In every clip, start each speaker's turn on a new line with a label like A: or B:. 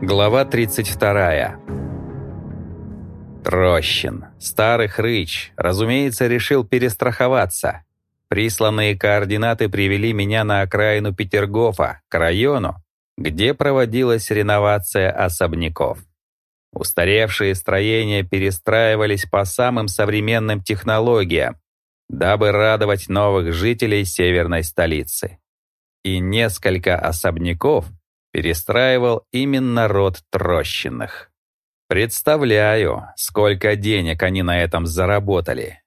A: Глава 32. Трощин, старый хрыч, разумеется, решил перестраховаться. Присланные координаты привели меня на окраину Петергофа, к району, где проводилась реновация особняков. Устаревшие строения перестраивались по самым современным технологиям, дабы радовать новых жителей северной столицы. И несколько особняков перестраивал именно род Трощиных. Представляю, сколько денег они на этом заработали.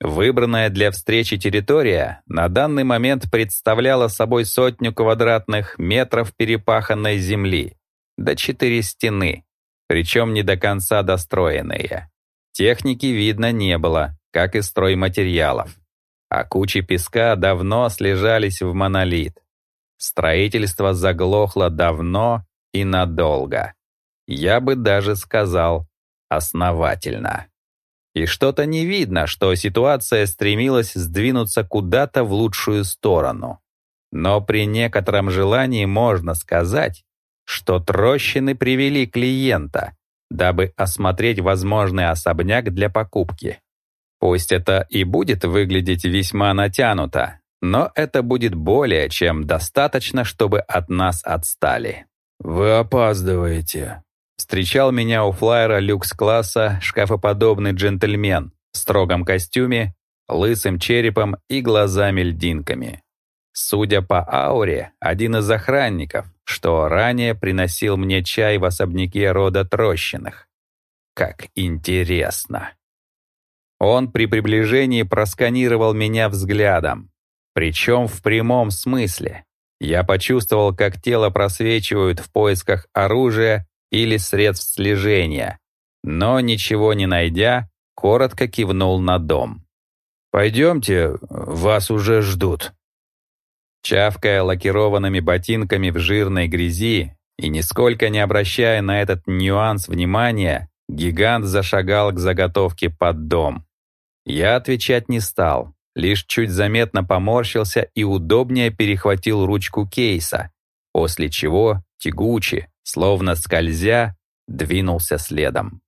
A: Выбранная для встречи территория на данный момент представляла собой сотню квадратных метров перепаханной земли, до четыре стены, причем не до конца достроенные. Техники видно не было, как и стройматериалов. А кучи песка давно слежались в монолит. Строительство заглохло давно и надолго. Я бы даже сказал, основательно. И что-то не видно, что ситуация стремилась сдвинуться куда-то в лучшую сторону. Но при некотором желании можно сказать, что трощины привели клиента, дабы осмотреть возможный особняк для покупки. Пусть это и будет выглядеть весьма натянуто, но это будет более чем достаточно, чтобы от нас отстали.
B: «Вы опаздываете»,
A: Встречал меня у флайера люкс-класса шкафоподобный джентльмен в строгом костюме, лысым черепом и глазами-льдинками. Судя по ауре, один из охранников, что ранее приносил мне чай в особняке рода Трощиных. Как интересно. Он при приближении просканировал меня взглядом, причем в прямом смысле. Я почувствовал, как тело просвечивают в поисках оружия или средств слежения, но, ничего не найдя, коротко кивнул на дом.
B: «Пойдемте, вас уже ждут».
A: Чавкая лакированными ботинками в жирной грязи и нисколько не обращая на этот нюанс внимания, гигант зашагал к заготовке под дом. Я отвечать не стал, лишь чуть заметно поморщился и удобнее перехватил ручку кейса, после чего тягуче, словно скользя, двинулся следом.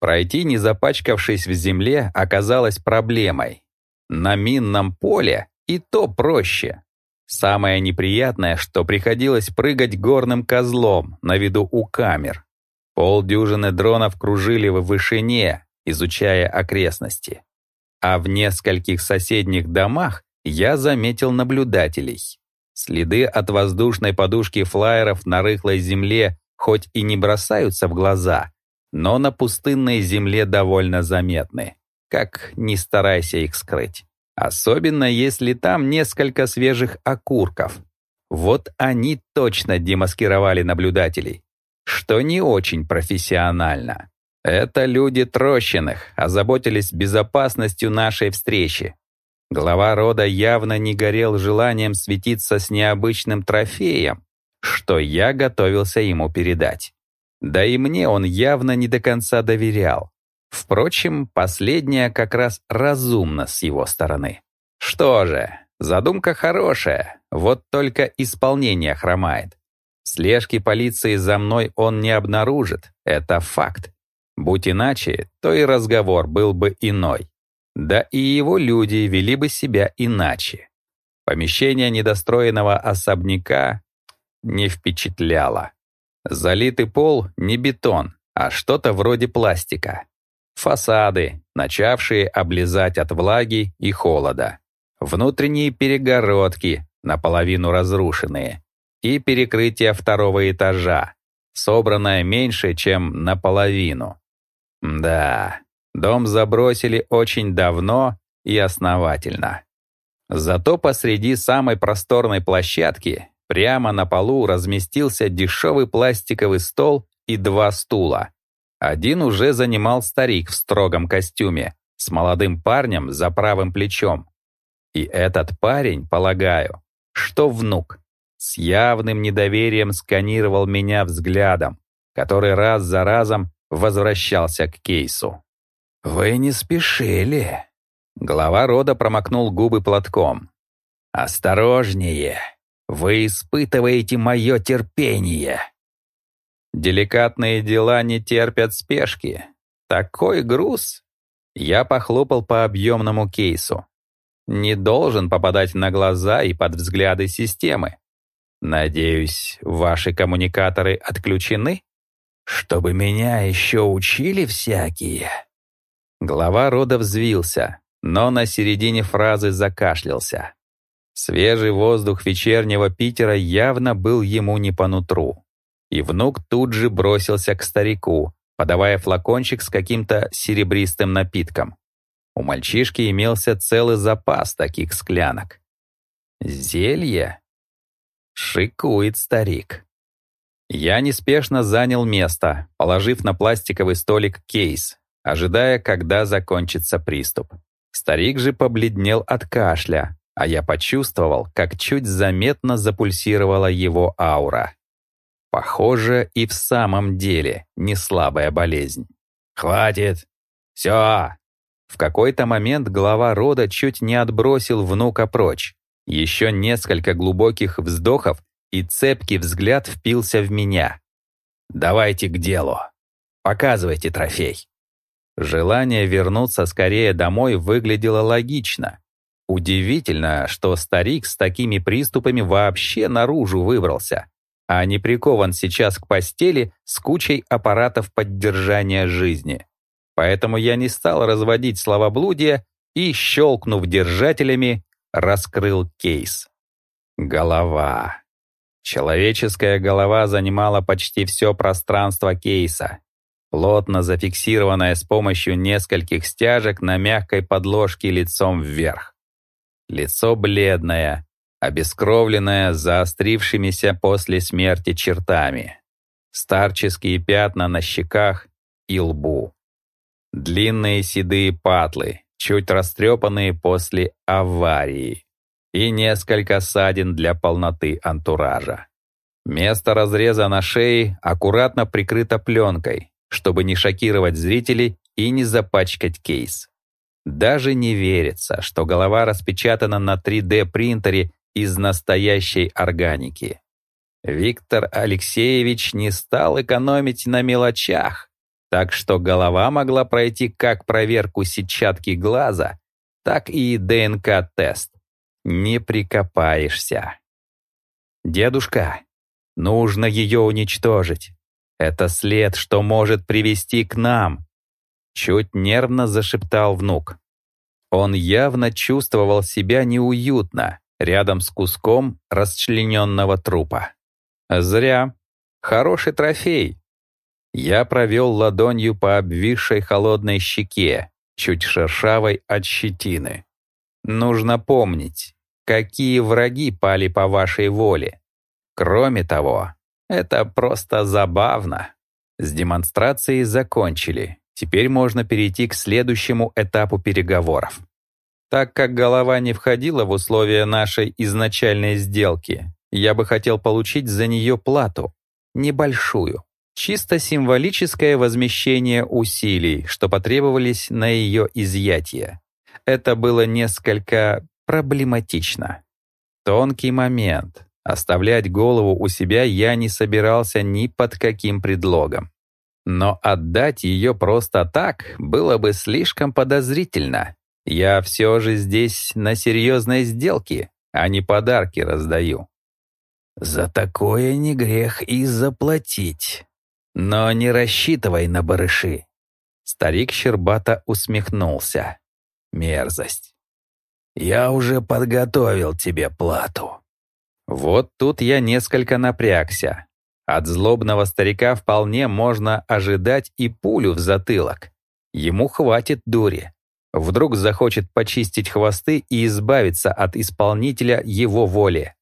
A: Пройти, не запачкавшись в земле, оказалось проблемой. На минном поле и то проще. Самое неприятное, что приходилось прыгать горным козлом на виду у камер. Полдюжины дронов кружили в вышине, изучая окрестности. А в нескольких соседних домах я заметил наблюдателей. Следы от воздушной подушки флайеров на рыхлой земле хоть и не бросаются в глаза, но на пустынной земле довольно заметны, как не старайся их скрыть. Особенно если там несколько свежих окурков. Вот они точно демаскировали наблюдателей, что не очень профессионально. Это люди Трощиных озаботились безопасностью нашей встречи. Глава рода явно не горел желанием светиться с необычным трофеем, что я готовился ему передать. Да и мне он явно не до конца доверял. Впрочем, последнее как раз разумно с его стороны. Что же, задумка хорошая, вот только исполнение хромает. Слежки полиции за мной он не обнаружит, это факт. Будь иначе, то и разговор был бы иной. Да и его люди вели бы себя иначе. Помещение недостроенного особняка не впечатляло. Залитый пол не бетон, а что-то вроде пластика. Фасады, начавшие облизать от влаги и холода. Внутренние перегородки, наполовину разрушенные. И перекрытие второго этажа, собранное меньше, чем наполовину. Да, Дом забросили очень давно и основательно. Зато посреди самой просторной площадки прямо на полу разместился дешевый пластиковый стол и два стула. Один уже занимал старик в строгом костюме с молодым парнем за правым плечом. И этот парень, полагаю, что внук, с явным недоверием сканировал меня взглядом, который раз за разом возвращался к кейсу. «Вы не спешили». Глава рода промокнул губы платком. «Осторожнее! Вы испытываете мое терпение!» Деликатные дела не терпят спешки. Такой груз. Я похлопал по объемному кейсу. Не должен попадать на глаза и под взгляды системы. Надеюсь, ваши коммуникаторы отключены? Чтобы меня еще учили всякие. Глава рода взвился, но на середине фразы закашлялся. Свежий воздух вечернего Питера явно был ему не по нутру. И внук тут же бросился к старику, подавая флакончик с каким-то серебристым напитком. У мальчишки имелся целый запас таких склянок. Зелье? Шикует старик. Я неспешно занял место, положив на пластиковый столик кейс, ожидая, когда закончится приступ. Старик же побледнел от кашля, а я почувствовал, как чуть заметно запульсировала его аура. Похоже, и в самом деле не слабая болезнь. «Хватит! Все!» В какой-то момент глава рода чуть не отбросил внука прочь. Еще несколько глубоких вздохов, и цепкий взгляд впился в меня. «Давайте к делу. Показывайте трофей». Желание вернуться скорее домой выглядело логично. Удивительно, что старик с такими приступами вообще наружу выбрался, а не прикован сейчас к постели с кучей аппаратов поддержания жизни. Поэтому я не стал разводить словоблудие и, щелкнув держателями, раскрыл кейс. Голова. Человеческая голова занимала почти все пространство кейса, плотно зафиксированная с помощью нескольких стяжек на мягкой подложке лицом вверх. Лицо бледное, обескровленное заострившимися после смерти чертами. Старческие пятна на щеках и лбу. Длинные седые патлы, чуть растрепанные после аварии. И несколько ссадин для полноты антуража. Место разреза на шее аккуратно прикрыто пленкой, чтобы не шокировать зрителей и не запачкать кейс. Даже не верится, что голова распечатана на 3D-принтере из настоящей органики. Виктор Алексеевич не стал экономить на мелочах, так что голова могла пройти как проверку сетчатки глаза, так и ДНК-тест. Не прикопаешься. «Дедушка, нужно ее уничтожить. Это след, что может привести к нам», — чуть нервно зашептал внук. Он явно чувствовал себя неуютно рядом с куском расчлененного трупа. Зря. Хороший трофей. Я провел ладонью по обвисшей холодной щеке, чуть шершавой от щетины. Нужно помнить, какие враги пали по вашей воле. Кроме того, это просто забавно. С демонстрацией закончили. Теперь можно перейти к следующему этапу переговоров. Так как голова не входила в условия нашей изначальной сделки, я бы хотел получить за нее плату. Небольшую. Чисто символическое возмещение усилий, что потребовались на ее изъятие. Это было несколько проблематично. Тонкий момент. Оставлять голову у себя я не собирался ни под каким предлогом. Но отдать ее просто так было бы слишком подозрительно. Я все же здесь на серьезной сделке, а не подарки раздаю. За такое не грех и заплатить. Но не рассчитывай на барыши. Старик Щербата усмехнулся. Мерзость. Я уже подготовил тебе плату. Вот тут я несколько напрягся. От злобного старика вполне можно ожидать и пулю в затылок. Ему хватит дури. Вдруг захочет почистить хвосты и избавиться от исполнителя его воли.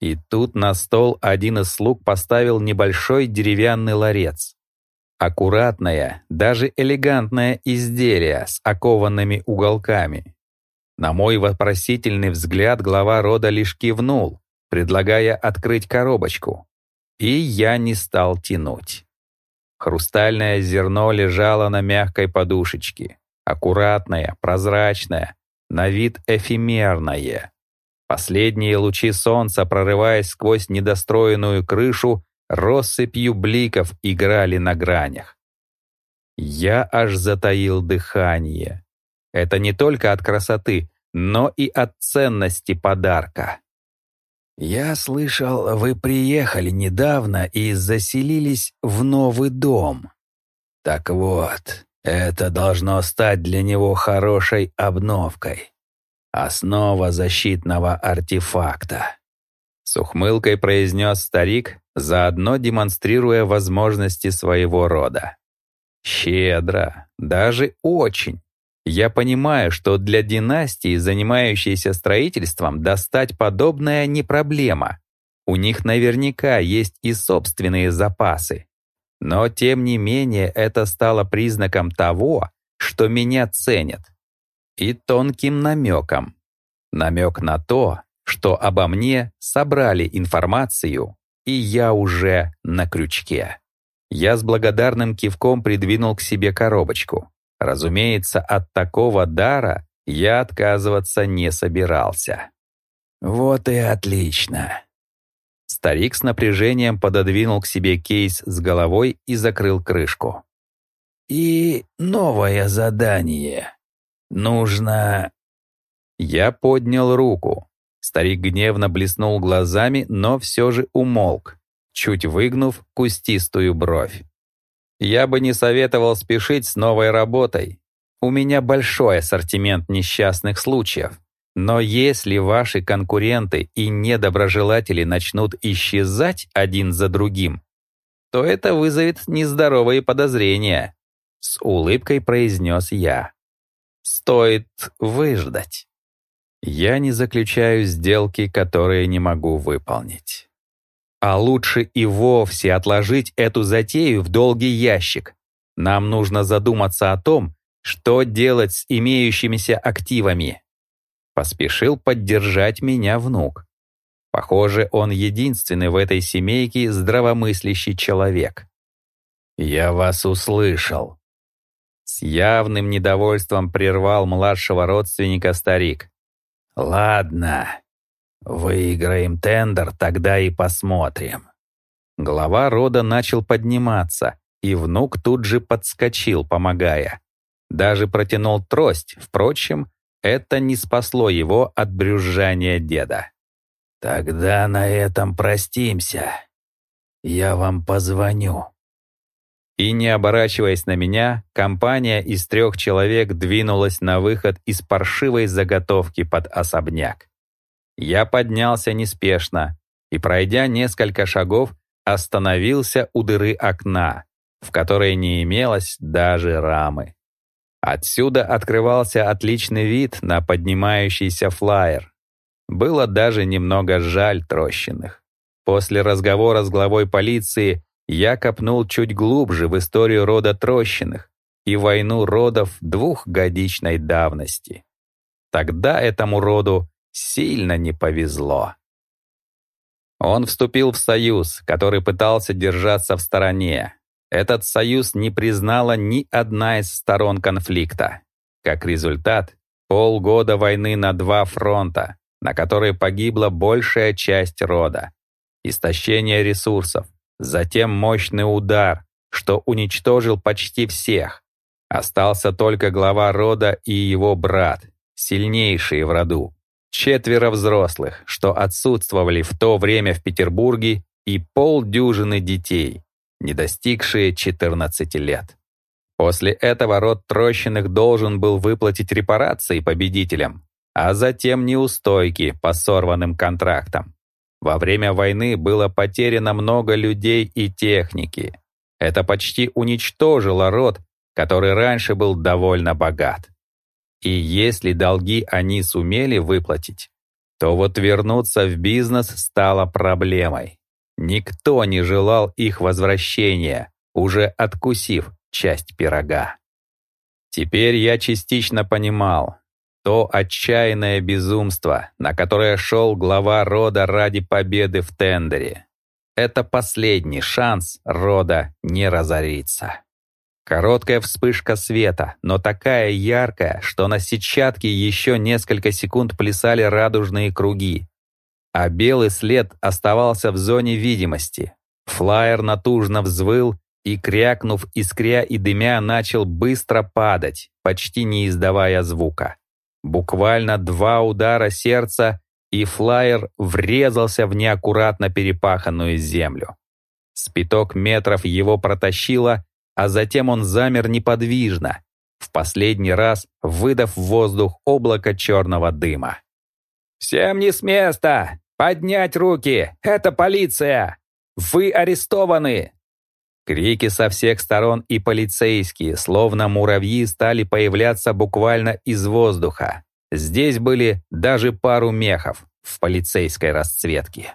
A: И тут на стол один из слуг поставил небольшой деревянный ларец. Аккуратное, даже элегантное изделие с окованными уголками. На мой вопросительный взгляд глава рода лишь кивнул, предлагая открыть коробочку. И я не стал тянуть. Хрустальное зерно лежало на мягкой подушечке. Аккуратное, прозрачное, на вид эфемерное. Последние лучи солнца, прорываясь сквозь недостроенную крышу, россыпью бликов играли на гранях. Я аж затаил дыхание. Это не только от красоты, но и от ценности подарка. «Я слышал, вы приехали недавно и заселились в новый дом. Так вот, это должно стать для него хорошей обновкой. Основа защитного артефакта. С ухмылкой произнес старик, заодно демонстрируя возможности своего рода. Щедро, даже очень. Я понимаю, что для династии, занимающейся строительством, достать подобное не проблема. У них наверняка есть и собственные запасы. Но, тем не менее, это стало признаком того, что меня ценят. И тонким намеком. Намек на то, что обо мне собрали информацию, и я уже на крючке. Я с благодарным кивком придвинул к себе коробочку. Разумеется, от такого дара я отказываться не собирался. «Вот и отлично!» Старик с напряжением пододвинул к себе кейс с головой и закрыл крышку. «И новое задание. Нужно...» Я поднял руку. Старик гневно блеснул глазами, но все же умолк, чуть выгнув кустистую бровь. «Я бы не советовал спешить с новой работой. У меня большой ассортимент несчастных случаев. Но если ваши конкуренты и недоброжелатели начнут исчезать один за другим, то это вызовет нездоровые подозрения», — с улыбкой произнес я. «Стоит выждать». Я не заключаю сделки, которые не могу выполнить. А лучше и вовсе отложить эту затею в долгий ящик. Нам нужно задуматься о том, что делать с имеющимися активами. Поспешил поддержать меня внук. Похоже, он единственный в этой семейке здравомыслящий человек. «Я вас услышал». С явным недовольством прервал младшего родственника старик. «Ладно, выиграем тендер, тогда и посмотрим». Глава рода начал подниматься, и внук тут же подскочил, помогая. Даже протянул трость, впрочем, это не спасло его от брюзжания деда. «Тогда на этом простимся. Я вам позвоню». И не оборачиваясь на меня, компания из трех человек двинулась на выход из паршивой заготовки под особняк. Я поднялся неспешно и, пройдя несколько шагов, остановился у дыры окна, в которой не имелось даже рамы. Отсюда открывался отличный вид на поднимающийся флайер. Было даже немного жаль трощенных. После разговора с главой полиции я копнул чуть глубже в историю рода Трощиных и войну родов двухгодичной давности. Тогда этому роду сильно не повезло. Он вступил в союз, который пытался держаться в стороне. Этот союз не признала ни одна из сторон конфликта. Как результат, полгода войны на два фронта, на которой погибла большая часть рода. Истощение ресурсов, Затем мощный удар, что уничтожил почти всех. Остался только глава рода и его брат, сильнейшие в роду. Четверо взрослых, что отсутствовали в то время в Петербурге, и полдюжины детей, не достигшие 14 лет. После этого род Трощиных должен был выплатить репарации победителям, а затем неустойки по сорванным контрактам. Во время войны было потеряно много людей и техники. Это почти уничтожило род, который раньше был довольно богат. И если долги они сумели выплатить, то вот вернуться в бизнес стало проблемой. Никто не желал их возвращения, уже откусив часть пирога. Теперь я частично понимал, то отчаянное безумство, на которое шел глава рода ради победы в тендере. Это последний шанс рода не разориться. Короткая вспышка света, но такая яркая, что на сетчатке еще несколько секунд плясали радужные круги, а белый след оставался в зоне видимости. Флайер натужно взвыл и, крякнув, искря и дымя, начал быстро падать, почти не издавая звука. Буквально два удара сердца, и флайер врезался в неаккуратно перепаханную землю. С метров его протащило, а затем он замер неподвижно, в последний раз выдав в воздух облако черного дыма. «Всем не с места! Поднять руки! Это полиция! Вы арестованы!» Крики со всех сторон и полицейские, словно муравьи, стали появляться буквально из воздуха. Здесь были даже пару мехов в полицейской расцветке.